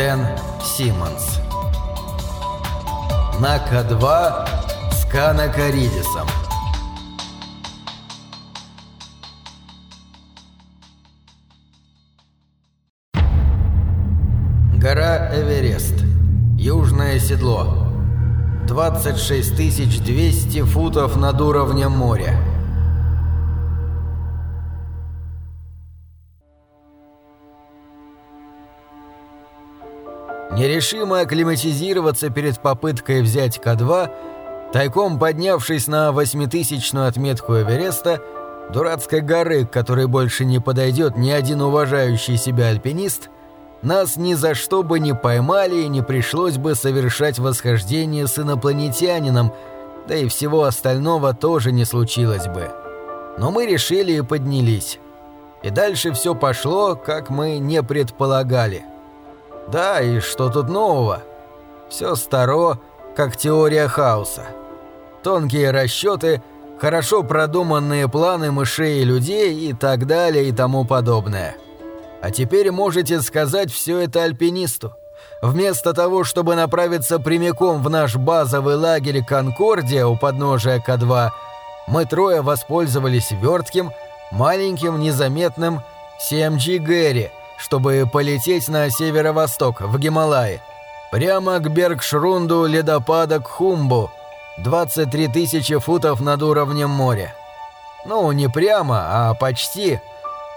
Дэн Симмонс. На К2 с Канакаридисом. Гора Эверест. Южное седло. 26 200 футов над уровнем моря. Нерешимо акклиматизироваться перед попыткой взять К2, тайком поднявшись на восьмитысячную отметку Эвереста, дурацкой горы, к которой больше не подойдет ни один уважающий себя альпинист, нас ни за что бы не поймали и не пришлось бы совершать восхождение с инопланетянином, да и всего остального тоже не случилось бы. Но мы решили и поднялись. И дальше все пошло, как мы не предполагали. Да, и что тут нового? Все старо, как теория хаоса. Тонкие расчеты, хорошо продуманные планы мышей и людей и так далее и тому подобное. А теперь можете сказать все это альпинисту. Вместо того, чтобы направиться прямиком в наш базовый лагерь «Конкордия» у подножия К2, мы трое воспользовались вертким, маленьким, незаметным CMG Гэри – чтобы полететь на северо-восток, в Гималаи. Прямо к Бергшрунду ледопада Кхумбу, 23 тысячи футов над уровнем моря. Ну, не прямо, а почти.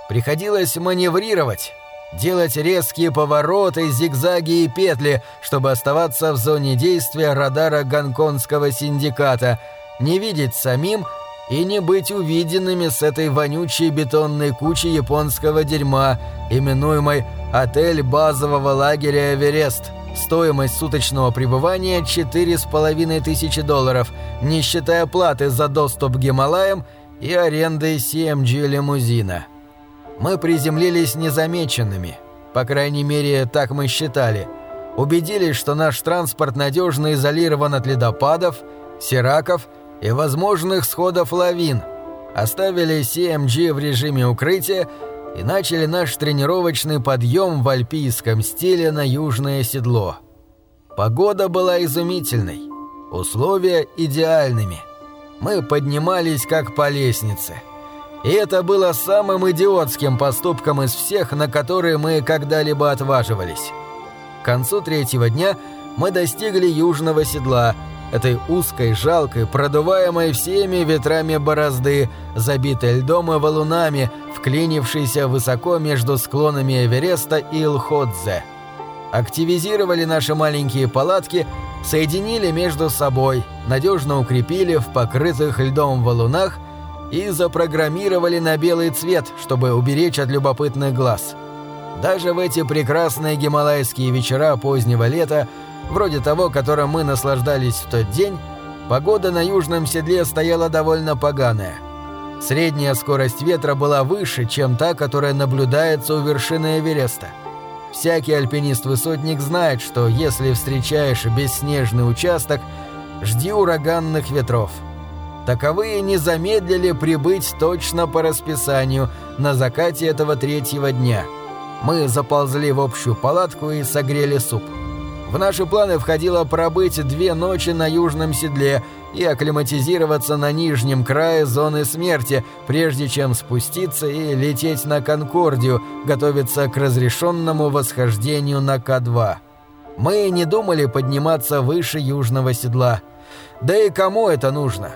Приходилось маневрировать, делать резкие повороты, зигзаги и петли, чтобы оставаться в зоне действия радара гонконгского синдиката, не видеть самим и не быть увиденными с этой вонючей бетонной кучей японского дерьма, именуемой «Отель базового лагеря Эверест». Стоимость суточного пребывания – четыре с половиной тысячи долларов, не считая платы за доступ к Гималаям и аренды CMG лимузина. Мы приземлились незамеченными, по крайней мере, так мы считали. Убедились, что наш транспорт надежно изолирован от ледопадов, сираков – и возможных сходов лавин, оставили CMG в режиме укрытия и начали наш тренировочный подъем в альпийском стиле на южное седло. Погода была изумительной, условия идеальными. Мы поднимались как по лестнице. И это было самым идиотским поступком из всех, на которые мы когда-либо отваживались. К концу третьего дня мы достигли южного седла – этой узкой, жалкой, продуваемой всеми ветрами борозды, забитой льдом и валунами, вклинившейся высоко между склонами Эвереста и Лходзе. Активизировали наши маленькие палатки, соединили между собой, надежно укрепили в покрытых льдом валунах и запрограммировали на белый цвет, чтобы уберечь от любопытных глаз. Даже в эти прекрасные гималайские вечера позднего лета вроде того, которым мы наслаждались в тот день, погода на южном седле стояла довольно поганая. Средняя скорость ветра была выше, чем та, которая наблюдается у вершины Эвереста. Всякий альпинист-высотник знает, что если встречаешь бесснежный участок, жди ураганных ветров. Таковые не замедлили прибыть точно по расписанию на закате этого третьего дня. Мы заползли в общую палатку и согрели суп. В наши планы входило пробыть две ночи на южном седле и акклиматизироваться на нижнем крае зоны смерти, прежде чем спуститься и лететь на Конкордию, готовиться к разрешенному восхождению на К2. Мы не думали подниматься выше южного седла. Да и кому это нужно?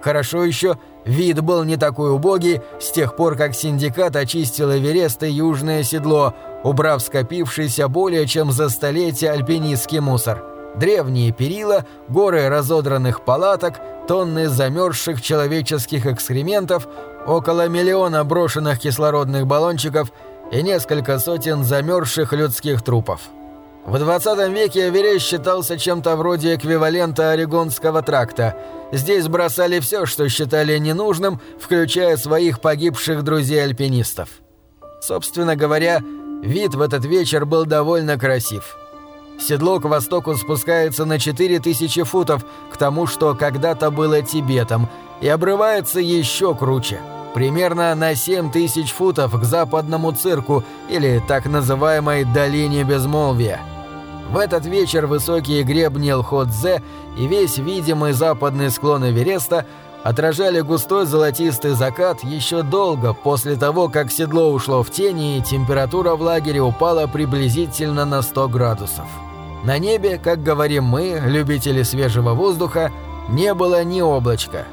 Хорошо еще вид был не такой убогий с тех пор, как синдикат очистил Эверест и южное седло – убрав скопившийся более чем за столетие альпинистский мусор. Древние перила, горы разодранных палаток, тонны замерзших человеческих экскрементов, около миллиона брошенных кислородных баллончиков и несколько сотен замерзших людских трупов. В 20 веке Эверест считался чем-то вроде эквивалента Орегонского тракта. Здесь бросали все, что считали ненужным, включая своих погибших друзей-альпинистов. Собственно говоря, Вид в этот вечер был довольно красив. Седло к востоку спускается на 4000 футов к тому, что когда-то было Тибетом, и обрывается еще круче, примерно на 7000 футов к западному цирку или так называемой «долине безмолвия». В этот вечер высокие гребни Лходзе и весь видимый западный склон Эвереста отражали густой золотистый закат еще долго после того, как седло ушло в тени и температура в лагере упала приблизительно на 100 градусов. На небе, как говорим мы, любители свежего воздуха, не было ни облачка.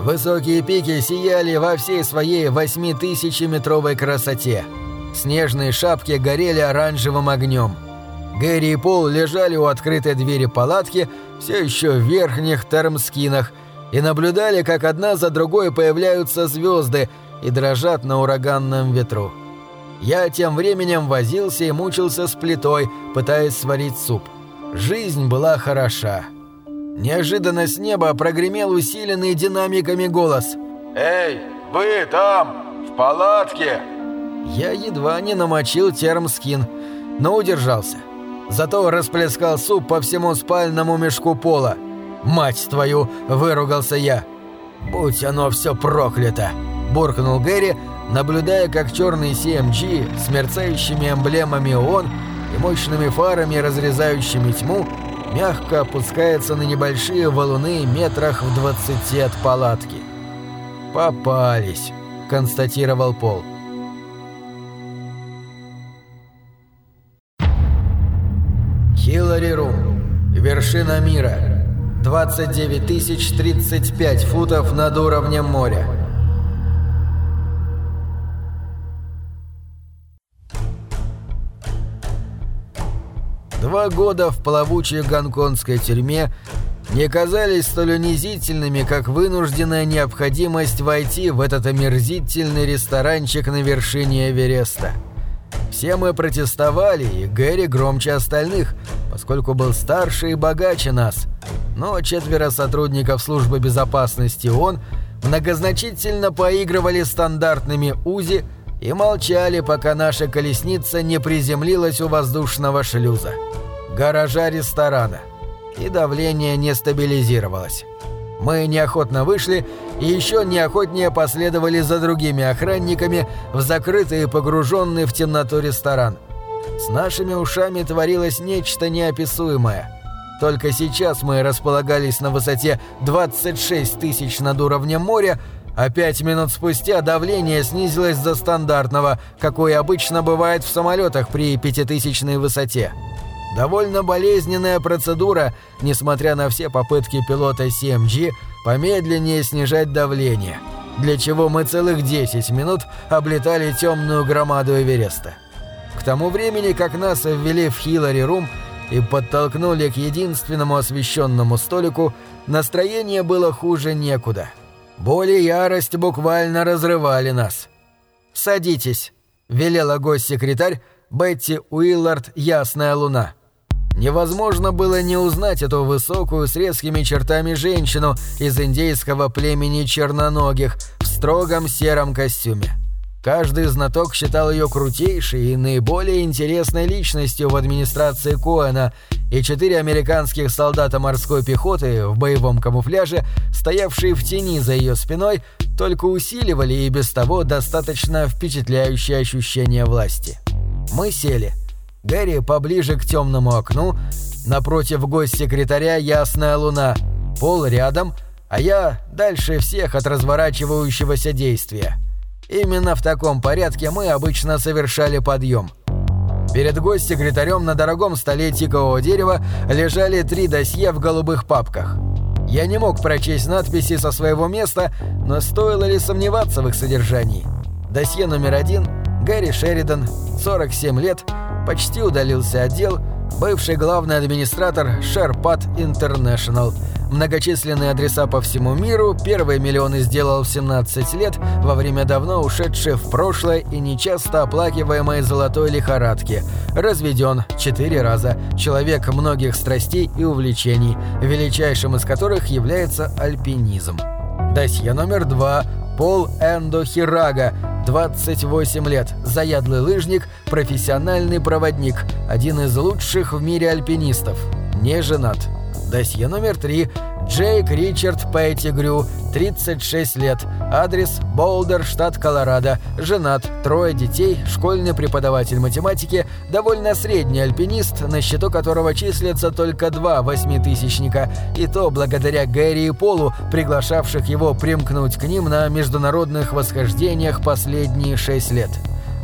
Высокие пики сияли во всей своей восьмитысячеметровой красоте. Снежные шапки горели оранжевым огнем. Гэри и Пол лежали у открытой двери палатки, все еще в верхних термскинах, и наблюдали, как одна за другой появляются звезды и дрожат на ураганном ветру. Я тем временем возился и мучился с плитой, пытаясь сварить суп. Жизнь была хороша. Неожиданно с неба прогремел усиленный динамиками голос. «Эй, вы там, в палатке!» Я едва не намочил термскин, но удержался. Зато расплескал суп по всему спальному мешку пола. «Мать твою!» – выругался я. «Будь оно все проклято!» – буркнул Гэри, наблюдая, как черный CMG с мерцающими эмблемами ООН и мощными фарами, разрезающими тьму, мягко опускается на небольшие валуны метрах в двадцати от палатки. «Попались», — констатировал Пол. Хиллари Рум. Вершина мира. 29 тысяч 35 футов над уровнем моря. Два года в плавучей гонконгской тюрьме не казались столь унизительными, как вынужденная необходимость войти в этот омерзительный ресторанчик на вершине Эвереста. Все мы протестовали, и Гэри громче остальных, поскольку был старше и богаче нас. Но четверо сотрудников службы безопасности ООН многозначительно поигрывали стандартными УЗИ и молчали, пока наша колесница не приземлилась у воздушного шлюза. Гаража ресторана. И давление не стабилизировалось. Мы неохотно вышли и еще неохотнее последовали за другими охранниками в закрытый и погруженный в темноту ресторан. С нашими ушами творилось нечто неописуемое. Только сейчас мы располагались на высоте 26 тысяч над уровнем моря, а пять минут спустя давление снизилось до стандартного, какое обычно бывает в самолетах при пятитысячной высоте. Довольно болезненная процедура, несмотря на все попытки пилота CMG помедленнее снижать давление, для чего мы целых 10 минут облетали темную громаду Эвереста. К тому времени, как нас ввели в Хиллари Рум и подтолкнули к единственному освещенному столику, настроение было хуже некуда – Боль и ярость буквально разрывали нас. «Садитесь», — велела гость-секретарь Бетти Уиллард «Ясная луна». Невозможно было не узнать эту высокую с резкими чертами женщину из индейского племени черноногих в строгом сером костюме. Каждый знаток считал ее крутейшей и наиболее интересной личностью в администрации Коэна, и четыре американских солдата морской пехоты в боевом камуфляже, стоявшие в тени за ее спиной, только усиливали и без того достаточно впечатляющее ощущение власти. Мы сели. Гэри поближе к темному окну, напротив гость-секретаря ясная луна, пол рядом, а я дальше всех от разворачивающегося действия. Именно в таком порядке мы обычно совершали подъем. Перед гость-секретарем на дорогом столе тикового дерева лежали три досье в голубых папках. Я не мог прочесть надписи со своего места, но стоило ли сомневаться в их содержании. Досье номер один – Гэри Шеридан, 47 лет, почти удалился отдел, бывший главный администратор Sherpat International – Многочисленные адреса по всему миру, первые миллионы сделал в 17 лет, во время давно ушедшей в прошлое и нечасто оплакиваемой золотой лихорадки. Разведен четыре раза, человек многих страстей и увлечений, величайшим из которых является альпинизм. Досье номер два. Пол Эндо Хирага, 28 лет, заядлый лыжник, профессиональный проводник, один из лучших в мире альпинистов, не женат. Досье номер три. Джейк Ричард Пэттигрю, 36 лет. Адрес – Болдер, штат Колорадо. Женат, трое детей, школьный преподаватель математики, довольно средний альпинист, на счету которого числятся только два восьмитысячника, и то благодаря Гэри и Полу, приглашавших его примкнуть к ним на международных восхождениях последние шесть лет.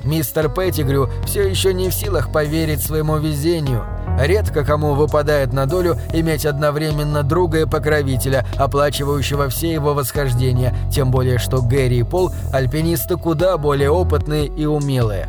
Мистер Петтигрю все еще не в силах поверить своему везению. Редко кому выпадает на долю иметь одновременно друга и покровителя, оплачивающего все его восхождения, тем более что Гэри и Пол – альпинисты куда более опытные и умелые.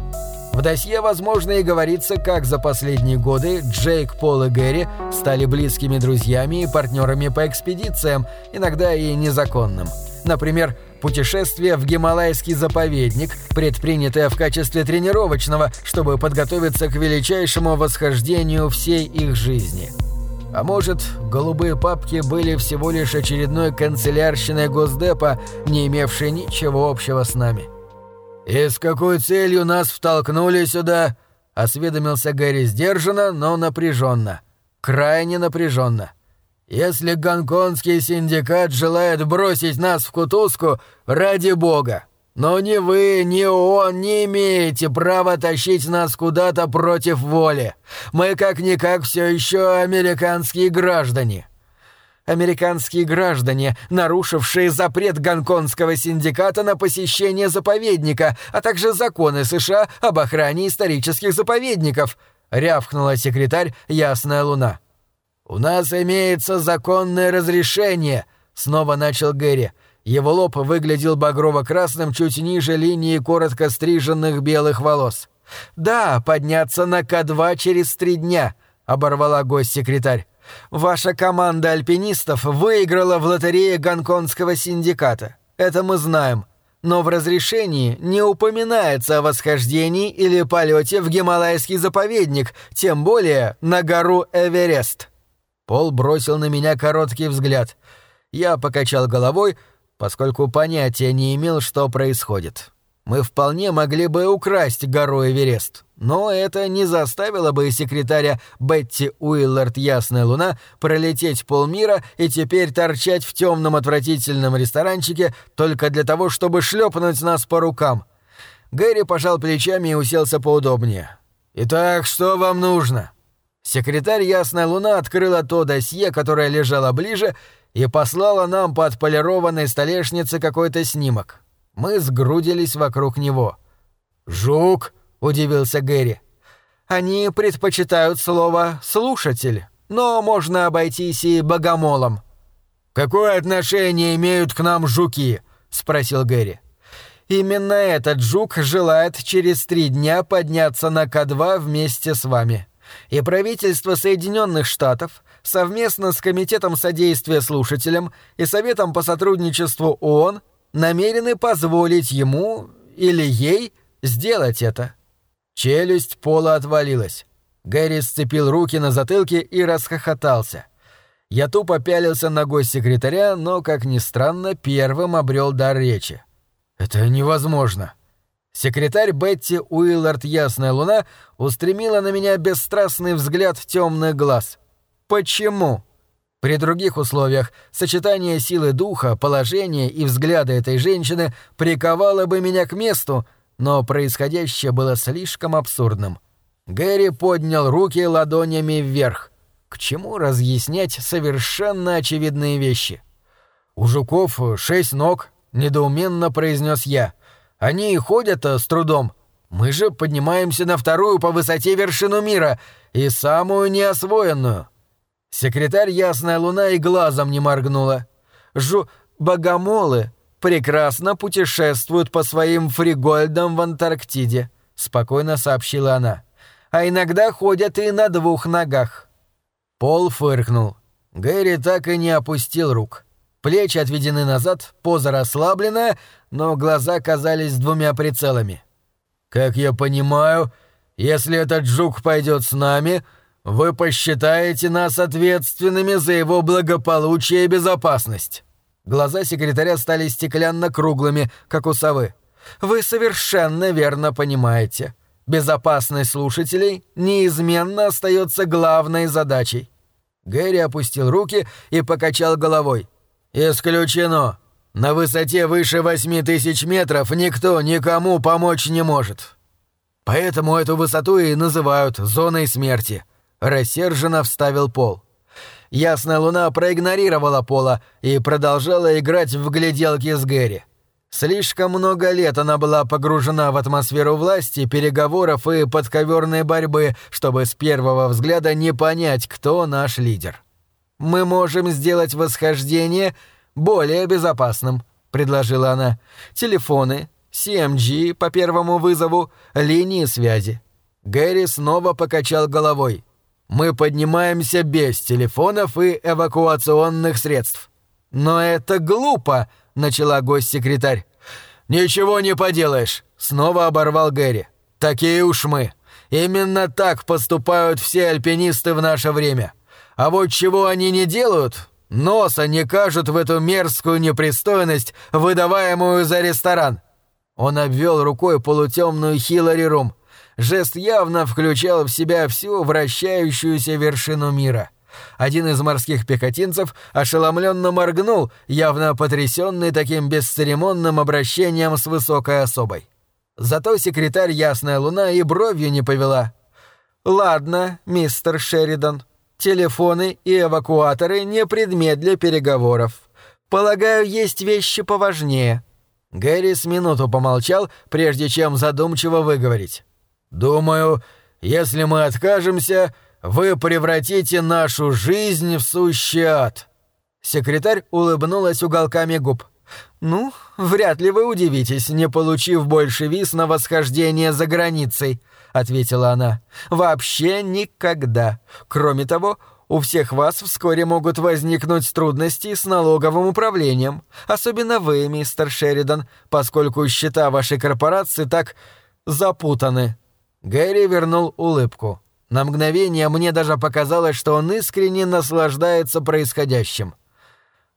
В досье, возможно, и говорится, как за последние годы Джейк, Пол и Гэри стали близкими друзьями и партнерами по экспедициям, иногда и незаконным. Например, путешествие в Гималайский заповедник, предпринятое в качестве тренировочного, чтобы подготовиться к величайшему восхождению всей их жизни. А может, голубые папки были всего лишь очередной канцелярщиной Госдепа, не имевшей ничего общего с нами. «И с какой целью нас втолкнули сюда?» — осведомился Гэри сдержанно, но напряженно. Крайне напряженно. Если гонконгский синдикат желает бросить нас в кутузку, ради бога. Но ни вы, ни он не имеете права тащить нас куда-то против воли. Мы как-никак все еще американские граждане. Американские граждане, нарушившие запрет гонконгского синдиката на посещение заповедника, а также законы США об охране исторических заповедников, рявкнула секретарь Ясная Луна. «У нас имеется законное разрешение», — снова начал Гэри. Его лоб выглядел багрово-красным чуть ниже линии коротко стриженных белых волос. «Да, подняться на К2 через три дня», — оборвала гость-секретарь. «Ваша команда альпинистов выиграла в лотерее гонконгского синдиката. Это мы знаем. Но в разрешении не упоминается о восхождении или полете в Гималайский заповедник, тем более на гору Эверест». Пол бросил на меня короткий взгляд. Я покачал головой, поскольку понятия не имел, что происходит. Мы вполне могли бы украсть гору Эверест, но это не заставило бы секретаря Бетти Уиллард Ясная Луна пролететь полмира и теперь торчать в темном отвратительном ресторанчике только для того, чтобы шлепнуть нас по рукам. Гэри пожал плечами и уселся поудобнее. «Итак, что вам нужно?» Секретарь Ясная Луна открыла то досье, которое лежало ближе, и послала нам по отполированной столешнице какой-то снимок. Мы сгрудились вокруг него. «Жук?» — удивился Гэри. «Они предпочитают слово «слушатель», но можно обойтись и богомолом». «Какое отношение имеют к нам жуки?» — спросил Гэри. «Именно этот жук желает через три дня подняться на К2 вместе с вами» и правительство Соединенных Штатов совместно с Комитетом содействия слушателям и Советом по сотрудничеству ООН намерены позволить ему или ей сделать это. Челюсть Пола отвалилась. Гэри сцепил руки на затылке и расхохотался. Я тупо пялился на госсекретаря, но, как ни странно, первым обрел дар речи. «Это невозможно», Секретарь Бетти Уиллард Ясная Луна устремила на меня бесстрастный взгляд темных глаз. Почему? При других условиях сочетание силы духа, положения и взгляда этой женщины приковало бы меня к месту, но происходящее было слишком абсурдным. Гэри поднял руки ладонями вверх. К чему разъяснять совершенно очевидные вещи? «У жуков шесть ног», — недоуменно произнес я — они и ходят с трудом. Мы же поднимаемся на вторую по высоте вершину мира и самую неосвоенную. Секретарь Ясная Луна и глазом не моргнула. Жу... Богомолы прекрасно путешествуют по своим фригольдам в Антарктиде, спокойно сообщила она. А иногда ходят и на двух ногах. Пол фыркнул. Гэри так и не опустил рук. Плечи отведены назад, поза расслабленная, но глаза казались двумя прицелами. «Как я понимаю, если этот жук пойдет с нами, вы посчитаете нас ответственными за его благополучие и безопасность». Глаза секретаря стали стеклянно-круглыми, как у совы. «Вы совершенно верно понимаете. Безопасность слушателей неизменно остается главной задачей. Гэри опустил руки и покачал головой. «Исключено. На высоте выше восьми тысяч метров никто никому помочь не может. Поэтому эту высоту и называют зоной смерти», — рассерженно вставил Пол. Ясная луна проигнорировала Пола и продолжала играть в гляделки с Гэри. Слишком много лет она была погружена в атмосферу власти, переговоров и подковерной борьбы, чтобы с первого взгляда не понять, кто наш лидер. «Мы можем сделать восхождение более безопасным», — предложила она. «Телефоны, CMG по первому вызову, линии связи». Гэри снова покачал головой. Мы поднимаемся без телефонов и эвакуационных средств. Но это глупо, начала гость-секретарь. Ничего не поделаешь, снова оборвал Гэри. Такие уж мы. Именно так поступают все альпинисты в наше время. А вот чего они не делают, носа не кажут в эту мерзкую непристойность, выдаваемую за ресторан. Он обвел рукой полутемную Хиллари Рум. Жест явно включал в себя всю вращающуюся вершину мира. Один из морских пехотинцев ошеломленно моргнул, явно потрясенный таким бесцеремонным обращением с высокой особой. Зато секретарь Ясная Луна и бровью не повела. «Ладно, мистер Шеридан, телефоны и эвакуаторы не предмет для переговоров. Полагаю, есть вещи поважнее». Гэри с минуту помолчал, прежде чем задумчиво выговорить. Думаю, если мы откажемся, вы превратите нашу жизнь в сущий ад». Секретарь улыбнулась уголками губ. «Ну, вряд ли вы удивитесь, не получив больше виз на восхождение за границей», — ответила она. «Вообще никогда. Кроме того, у всех вас вскоре могут возникнуть трудности с налоговым управлением. Особенно вы, мистер Шеридан, поскольку счета вашей корпорации так запутаны». Гэри вернул улыбку. На мгновение мне даже показалось, что он искренне наслаждается происходящим.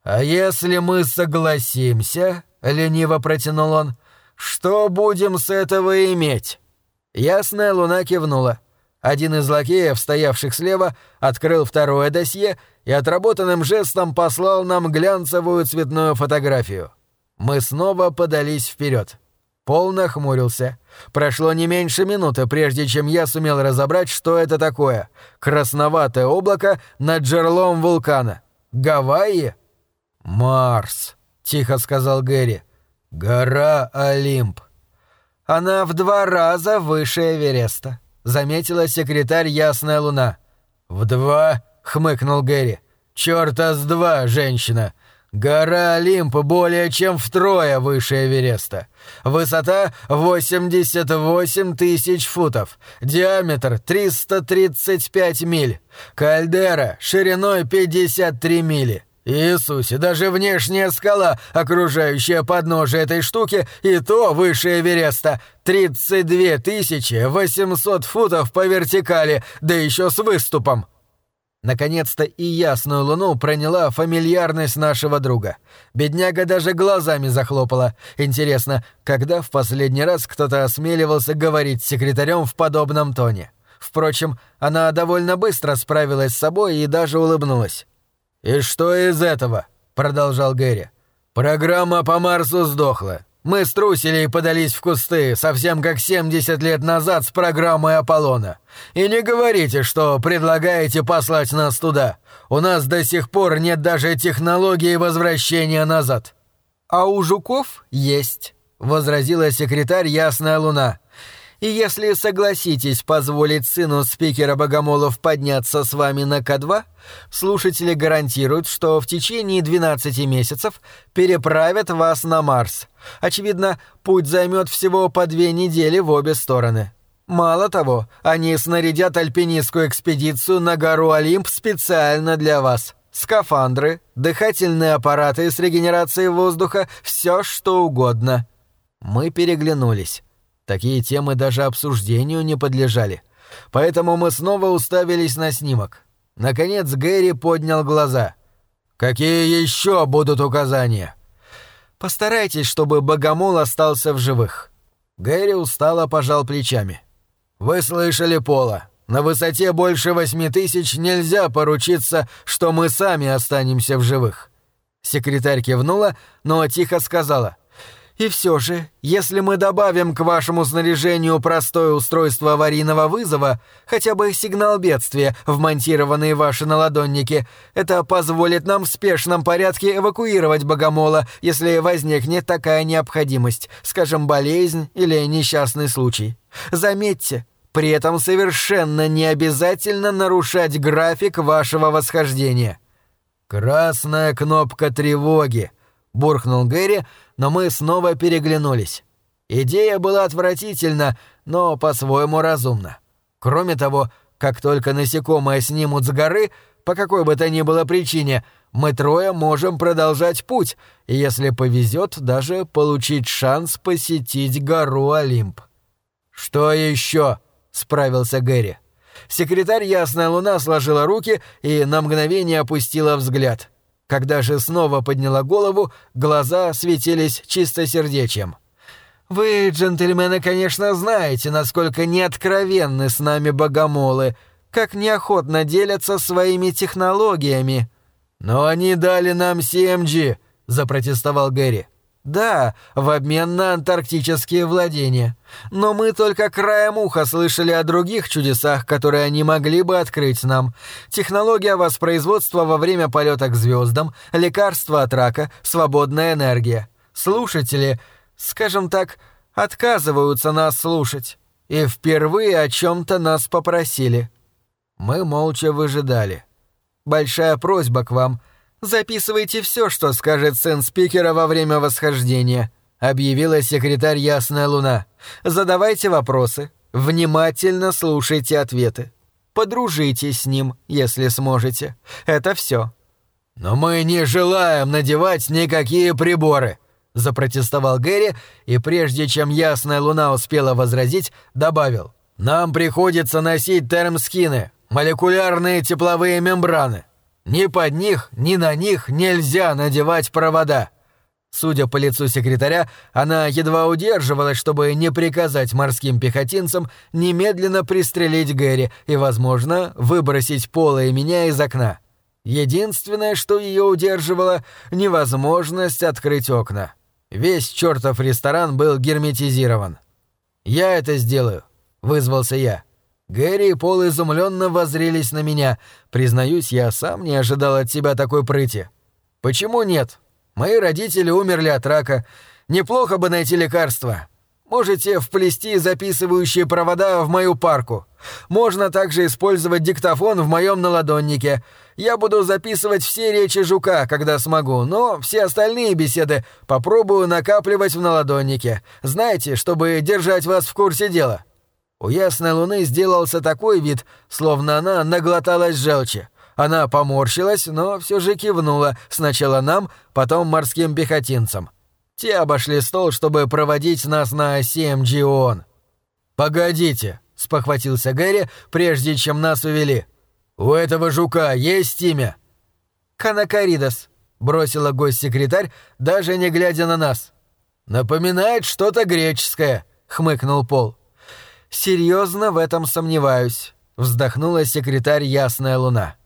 «А если мы согласимся?» — лениво протянул он. «Что будем с этого иметь?» Ясная луна кивнула. Один из лакеев, стоявших слева, открыл второе досье и отработанным жестом послал нам глянцевую цветную фотографию. Мы снова подались вперед. Пол нахмурился. Прошло не меньше минуты, прежде чем я сумел разобрать, что это такое. Красноватое облако над жерлом вулкана. Гавайи? Марс, тихо сказал Гэри. Гора Олимп. Она в два раза выше Эвереста, заметила секретарь Ясная Луна. В два? хмыкнул Гэри. Чёрта с два, женщина. Гора Олимп более чем втрое выше Эвереста. Высота 88 тысяч футов, диаметр 335 миль, кальдера шириной 53 мили. Иисусе, даже внешняя скала, окружающая подножие этой штуки, и то выше Эвереста. 32 800 футов по вертикали, да еще с выступом. Наконец-то и ясную луну проняла фамильярность нашего друга. Бедняга даже глазами захлопала. Интересно, когда в последний раз кто-то осмеливался говорить с секретарем в подобном тоне? Впрочем, она довольно быстро справилась с собой и даже улыбнулась. «И что из этого?» — продолжал Гэри. «Программа по Марсу сдохла. Мы струсили и подались в кусты, совсем как 70 лет назад с программой Аполлона. И не говорите, что предлагаете послать нас туда. У нас до сих пор нет даже технологии возвращения назад». «А у жуков есть», — возразила секретарь Ясная Луна. И если согласитесь позволить сыну спикера Богомолов подняться с вами на К2, слушатели гарантируют, что в течение 12 месяцев переправят вас на Марс. Очевидно, путь займет всего по две недели в обе стороны. Мало того, они снарядят альпинистскую экспедицию на гору Олимп специально для вас. Скафандры, дыхательные аппараты с регенерацией воздуха, все что угодно. Мы переглянулись. Такие темы даже обсуждению не подлежали. Поэтому мы снова уставились на снимок. Наконец Гэри поднял глаза. «Какие еще будут указания?» «Постарайтесь, чтобы Богомол остался в живых». Гэри устало пожал плечами. «Вы слышали Пола. На высоте больше восьми тысяч нельзя поручиться, что мы сами останемся в живых». Секретарь кивнула, но тихо сказала. «И все же, если мы добавим к вашему снаряжению простое устройство аварийного вызова, хотя бы сигнал бедствия, вмонтированный в ваши наладонники, это позволит нам в спешном порядке эвакуировать богомола, если возникнет такая необходимость, скажем, болезнь или несчастный случай. Заметьте, при этом совершенно не обязательно нарушать график вашего восхождения». «Красная кнопка тревоги», — буркнул Гэри, но мы снова переглянулись. Идея была отвратительна, но по-своему разумна. Кроме того, как только насекомые снимут с горы, по какой бы то ни было причине, мы трое можем продолжать путь, и если повезет, даже получить шанс посетить гору Олимп. «Что еще?» — справился Гэри. Секретарь Ясная Луна сложила руки и на мгновение опустила взгляд. Когда же снова подняла голову, глаза светились чистосердечием. «Вы, джентльмены, конечно, знаете, насколько неоткровенны с нами богомолы, как неохотно делятся своими технологиями». «Но они дали нам CMG», — запротестовал Гэри. Да, в обмен на антарктические владения. Но мы только краем уха слышали о других чудесах, которые они могли бы открыть нам. Технология воспроизводства во время полета к звездам, лекарства от рака, свободная энергия. Слушатели, скажем так, отказываются нас слушать. И впервые о чем-то нас попросили. Мы молча выжидали. Большая просьба к вам — «Записывайте все, что скажет сын спикера во время восхождения», — объявила секретарь Ясная Луна. «Задавайте вопросы, внимательно слушайте ответы. Подружитесь с ним, если сможете. Это все. «Но мы не желаем надевать никакие приборы», — запротестовал Гэри, и прежде чем Ясная Луна успела возразить, добавил. «Нам приходится носить термскины, молекулярные тепловые мембраны. Ни под них, ни на них нельзя надевать провода. Судя по лицу секретаря, она едва удерживалась, чтобы не приказать морским пехотинцам немедленно пристрелить Гэри и, возможно, выбросить Пола и меня из окна. Единственное, что ее удерживало — невозможность открыть окна. Весь чертов ресторан был герметизирован. «Я это сделаю», — вызвался я. Гэри и Пол изумленно воззрелись на меня. Признаюсь, я сам не ожидал от тебя такой прыти. Почему нет? Мои родители умерли от рака. Неплохо бы найти лекарство. Можете вплести записывающие провода в мою парку. Можно также использовать диктофон в моем наладоннике. Я буду записывать все речи жука, когда смогу, но все остальные беседы попробую накапливать в наладоннике. Знаете, чтобы держать вас в курсе дела. У ясной луны сделался такой вид, словно она наглоталась желчи. Она поморщилась, но все же кивнула сначала нам, потом морским пехотинцам. Те обошли стол, чтобы проводить нас на CMG ООН. «Погодите», — спохватился Гэри, прежде чем нас увели. «У этого жука есть имя?» «Канакаридос», — бросила гость-секретарь, даже не глядя на нас. «Напоминает что-то греческое», — хмыкнул Пол. «Серьезно в этом сомневаюсь», — вздохнула секретарь Ясная Луна.